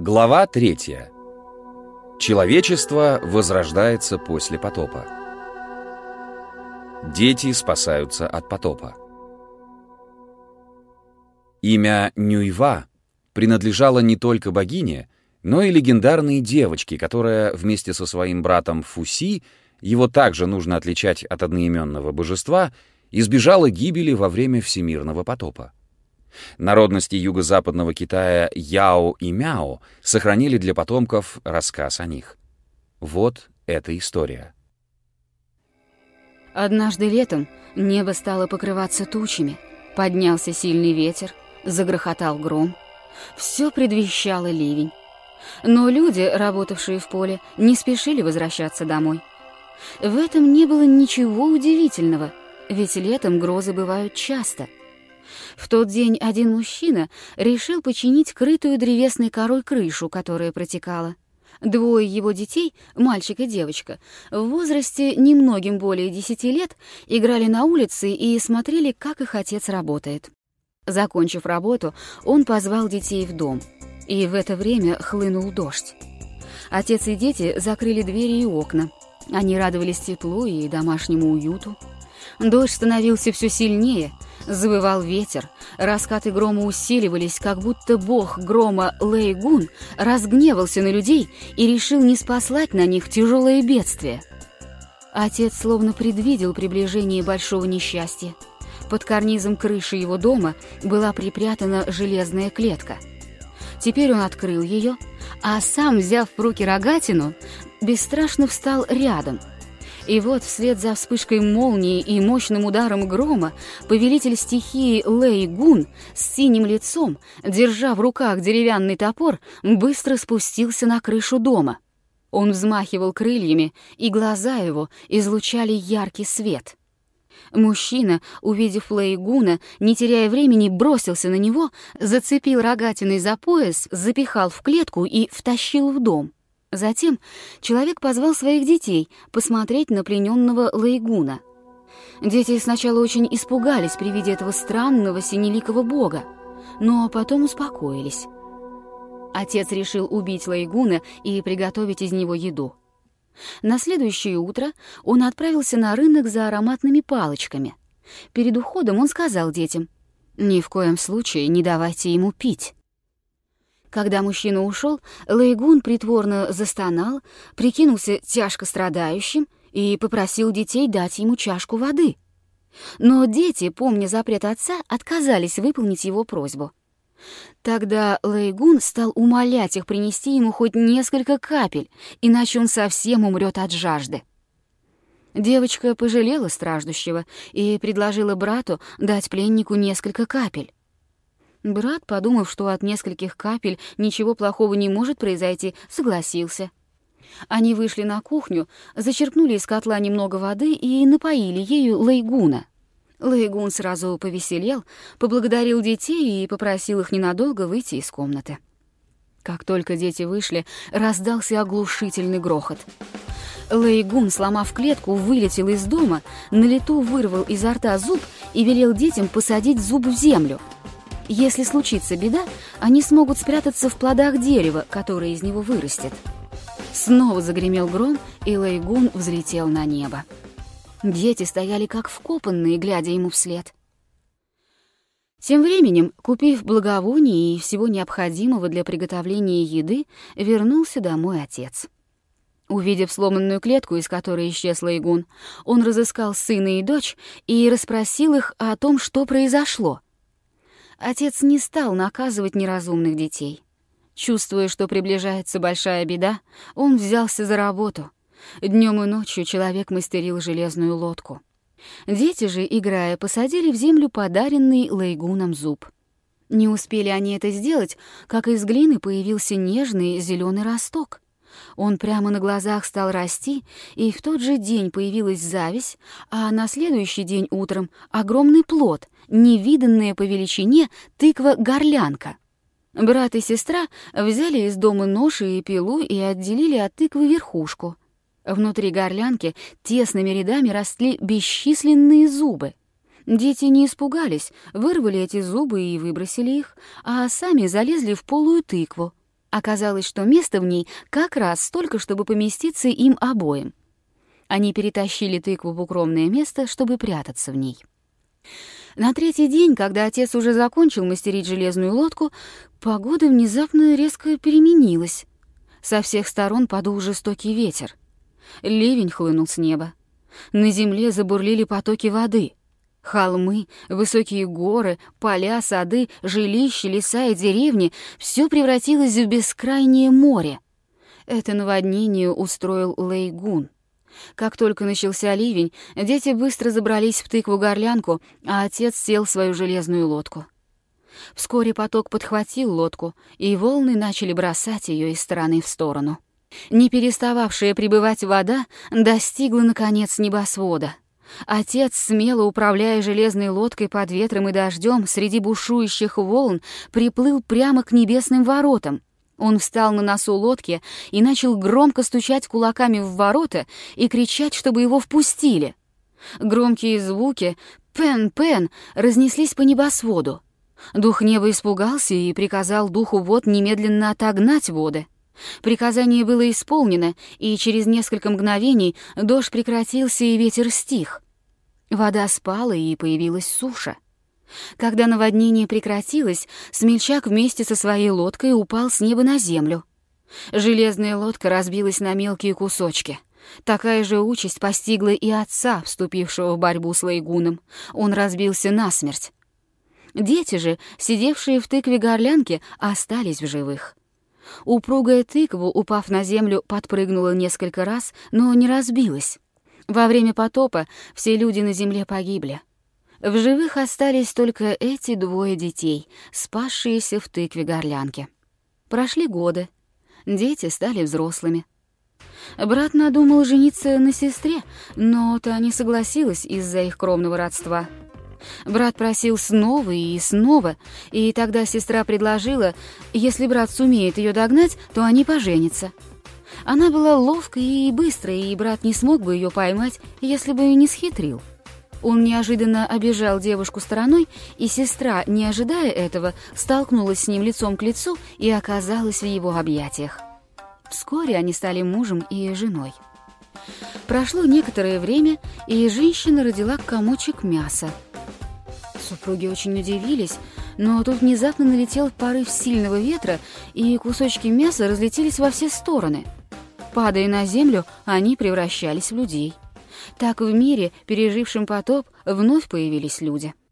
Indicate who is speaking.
Speaker 1: Глава третья. Человечество возрождается после потопа. Дети спасаются от потопа. Имя Нюйва принадлежало не только богине, но и легендарной девочке, которая вместе со своим братом Фуси, его также нужно отличать от одноименного божества, избежала гибели во время всемирного потопа. Народности юго-западного Китая Яо и Мяо сохранили для потомков рассказ о них. Вот эта история.
Speaker 2: Однажды летом небо стало покрываться тучами, поднялся сильный ветер, загрохотал гром. Все предвещало ливень. Но люди, работавшие в поле, не спешили возвращаться домой. В этом не было ничего удивительного, ведь летом грозы бывают часто — в тот день один мужчина решил починить крытую древесной корой крышу, которая протекала. Двое его детей, мальчик и девочка, в возрасте немногим более десяти лет, играли на улице и смотрели, как их отец работает. Закончив работу, он позвал детей в дом. И в это время хлынул дождь. Отец и дети закрыли двери и окна. Они радовались теплу и домашнему уюту. Дождь становился все сильнее — Завывал ветер, раскаты грома усиливались, как будто бог грома Лейгун разгневался на людей и решил не спаслать на них тяжелое бедствие. Отец словно предвидел приближение большого несчастья. Под карнизом крыши его дома была припрятана железная клетка. Теперь он открыл ее, а сам, взяв в руки рогатину, бесстрашно встал рядом — и вот вслед за вспышкой молнии и мощным ударом грома повелитель стихии Лэй Гун с синим лицом, держа в руках деревянный топор, быстро спустился на крышу дома. Он взмахивал крыльями, и глаза его излучали яркий свет. Мужчина, увидев Лейгуна, не теряя времени, бросился на него, зацепил рогатиной за пояс, запихал в клетку и втащил в дом. Затем человек позвал своих детей посмотреть на плененного Лейгуна. Дети сначала очень испугались при виде этого странного синеликого бога, но потом успокоились. Отец решил убить Лейгуна и приготовить из него еду. На следующее утро он отправился на рынок за ароматными палочками. Перед уходом он сказал детям, «Ни в коем случае не давайте ему пить». Когда мужчина ушел, Лейгун притворно застонал, прикинулся тяжко страдающим и попросил детей дать ему чашку воды. Но дети, помня запрет отца, отказались выполнить его просьбу. Тогда Лейгун стал умолять их принести ему хоть несколько капель, иначе он совсем умрет от жажды. Девочка пожалела страждущего и предложила брату дать пленнику несколько капель. Брат, подумав, что от нескольких капель ничего плохого не может произойти, согласился. Они вышли на кухню, зачерпнули из котла немного воды и напоили ею Лейгуна. Лейгун сразу повеселел, поблагодарил детей и попросил их ненадолго выйти из комнаты. Как только дети вышли, раздался оглушительный грохот. Лейгун, сломав клетку, вылетел из дома, на лету вырвал изо рта зуб и велел детям посадить зуб в землю — если случится беда, они смогут спрятаться в плодах дерева, которое из него вырастет. Снова загремел гром, и Лайгун взлетел на небо. Дети стояли как вкопанные, глядя ему вслед. Тем временем, купив благовоний и всего необходимого для приготовления еды, вернулся домой отец. Увидев сломанную клетку, из которой исчез Лайгун, он разыскал сына и дочь и расспросил их о том, что произошло — Отец не стал наказывать неразумных детей. Чувствуя, что приближается большая беда, он взялся за работу. Днем и ночью человек мастерил железную лодку. Дети же, играя, посадили в землю подаренный Лейгуном зуб. Не успели они это сделать, как из глины появился нежный зеленый росток. Он прямо на глазах стал расти, и в тот же день появилась зависть, а на следующий день утром огромный плод, невиданная по величине тыква-горлянка. Брат и сестра взяли из дома нож и пилу и отделили от тыквы верхушку. Внутри горлянки тесными рядами росли бесчисленные зубы. Дети не испугались, вырвали эти зубы и выбросили их, а сами залезли в полую тыкву. Оказалось, что места в ней как раз столько, чтобы поместиться им обоим. Они перетащили тыкву в укромное место, чтобы прятаться в ней. На третий день, когда отец уже закончил мастерить железную лодку, погода внезапно резко переменилась. Со всех сторон подул жестокий ветер. Ливень хлынул с неба. На земле забурлили потоки воды. Холмы, высокие горы, поля, сады, жилища, леса и деревни — все превратилось в бескрайнее море. Это наводнение устроил Лейгун. Как только начался ливень, дети быстро забрались в тыкву-горлянку, а отец сел в свою железную лодку. Вскоре поток подхватил лодку, и волны начали бросать ее из стороны в сторону. Не перестававшая пребывать вода достигла, наконец, небосвода. Отец, смело управляя железной лодкой под ветром и дождем среди бушующих волн, приплыл прямо к небесным воротам. Он встал на носу лодки и начал громко стучать кулаками в ворота и кричать, чтобы его впустили. Громкие звуки «пен-пен» разнеслись по небосводу. Дух неба испугался и приказал духу вод немедленно отогнать воды. Приказание было исполнено, и через несколько мгновений дождь прекратился и ветер стих. Вода спала, и появилась суша. Когда наводнение прекратилось, смельчак вместе со своей лодкой упал с неба на землю. Железная лодка разбилась на мелкие кусочки. Такая же участь постигла и отца, вступившего в борьбу с Лайгуном. Он разбился насмерть. Дети же, сидевшие в тыкве горлянки, остались в живых. Упругая тыква, упав на землю, подпрыгнула несколько раз, но не разбилась. Во время потопа все люди на земле погибли. В живых остались только эти двое детей, спасшиеся в тыкве горлянки. Прошли годы. Дети стали взрослыми. Брат надумал жениться на сестре, но та не согласилась из-за их кровного родства — Брат просил снова и снова, и тогда сестра предложила, если брат сумеет ее догнать, то они поженятся. Она была ловкой и быстрой, и брат не смог бы ее поймать, если бы не схитрил. Он неожиданно обижал девушку стороной, и сестра, не ожидая этого, столкнулась с ним лицом к лицу и оказалась в его объятиях. Вскоре они стали мужем и женой. Прошло некоторое время, и женщина родила комочек мяса — Супруги очень удивились, но тут внезапно налетел порыв сильного ветра, и кусочки мяса разлетелись во все стороны. Падая на землю, они превращались в людей. Так в мире, пережившем потоп, вновь появились люди —